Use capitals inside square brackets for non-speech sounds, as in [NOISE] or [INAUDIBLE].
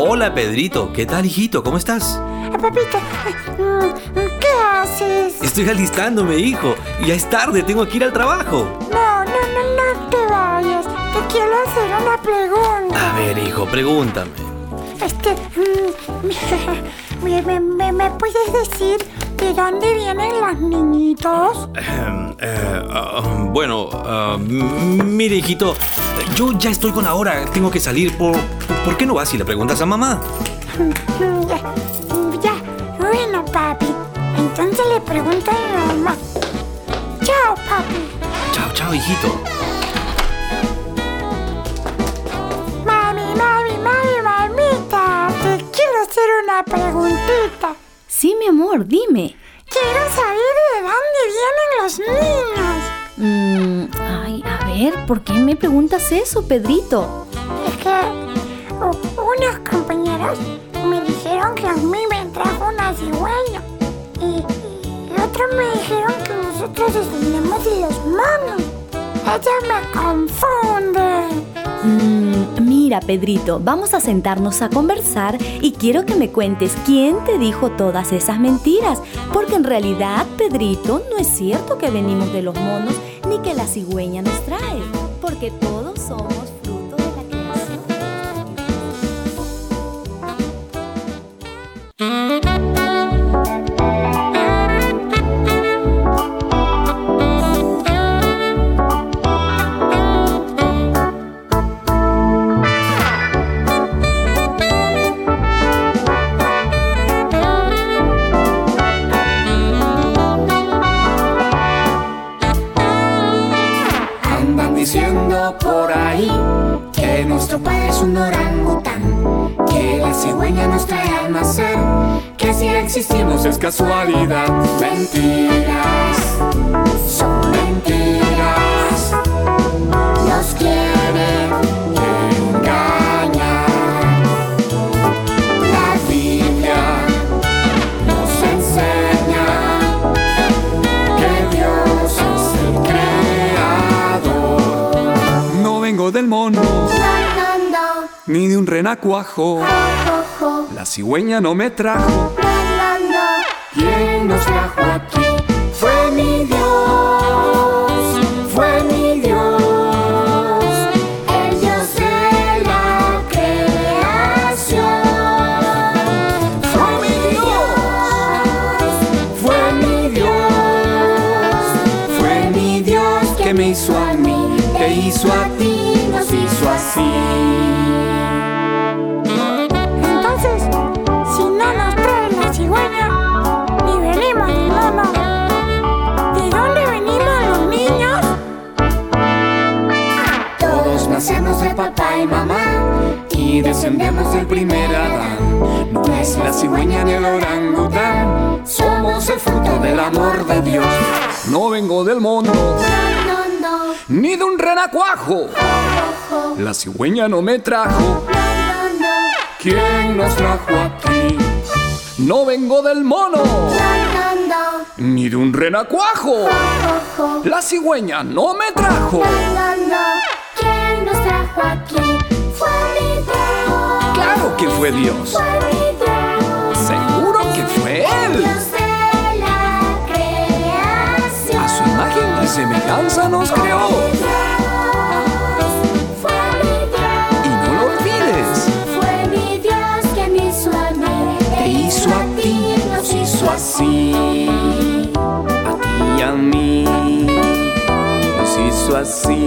Hola Pedrito, ¿qué tal hijito? ¿Cómo estás? Eh, Papito, mm, ¿qué haces? Estoy alistándome, hijo. Ya es tarde, tengo que ir al trabajo. No, no, no, no te vayas. Te quiero hacer una pregunta. A ver, hijo, pregúntame. Este, mm, [LAUGHS] ¿me, me, me, me puedes decir de dónde vienen los niñitos? Eh, ah, bueno, ah, mire, hijito, yo ya estoy con ahora, tengo que salir. ¿Por, ¿por qué no vas y le preguntas a mamá? Ya, [LAUGHS] ya, bueno, papi. Entonces le pregunto a mi mamá. Chao, papi. Chao, chao, hijito. Mami, mami, mami, mamita. Te quiero hacer una preguntita. Sí, mi amor, dime. Quiero saber de dónde vienen ver, ¿por qué me preguntas eso, Pedrito? Es que unos compañeros me dijeron que a mí me trajo una cigüeña. Y, y otros me dijeron que nosotros descendemos de los monos. Ella me confunde. Mm, mira, Pedrito, vamos a sentarnos a conversar y quiero que me cuentes quién te dijo todas esas mentiras. Porque en realidad, Pedrito, no es cierto que venimos de los monos ni que la cigüeña nos trae. Porque todos somos nuestro padre es un orangután, que la cigüeña nos trae al que si existimos es casualidad. Mentiras, ni de un renacuajo. La cigüeña no me trajo. ¿Quién nos trajo aquí? Fue mi Dios, fue mi Dios, el Dios de la creación. Fue mi Dios, fue mi Dios, fue mi Dios que me hizo a mí, te hizo a ti, nos hizo así. Papá y mamá y descendemos del primer Adán. No es la cigüeña ni el orangután, somos el fruto del amor de Dios. No vengo del No, no, ni de un renacuajo. La cigüeña no me trajo. ¿Quién nos trajo aquí? No vengo del mono, no, no, ni de un renacuajo. La cigüeña no me trajo. No, no. ¿Quién nos trajo aquí? Fue mi Dios, Claro que fue Dios. fue mi Dios, Seguro que fue Él. Dios de la creación. A su imagen y semejanza nos creó. Fue mi Dios. Y no lo olvides. Fue mi Dios que me hizo a mí, Te hizo a ti, nos hizo así. A ti y a mí nos hizo así.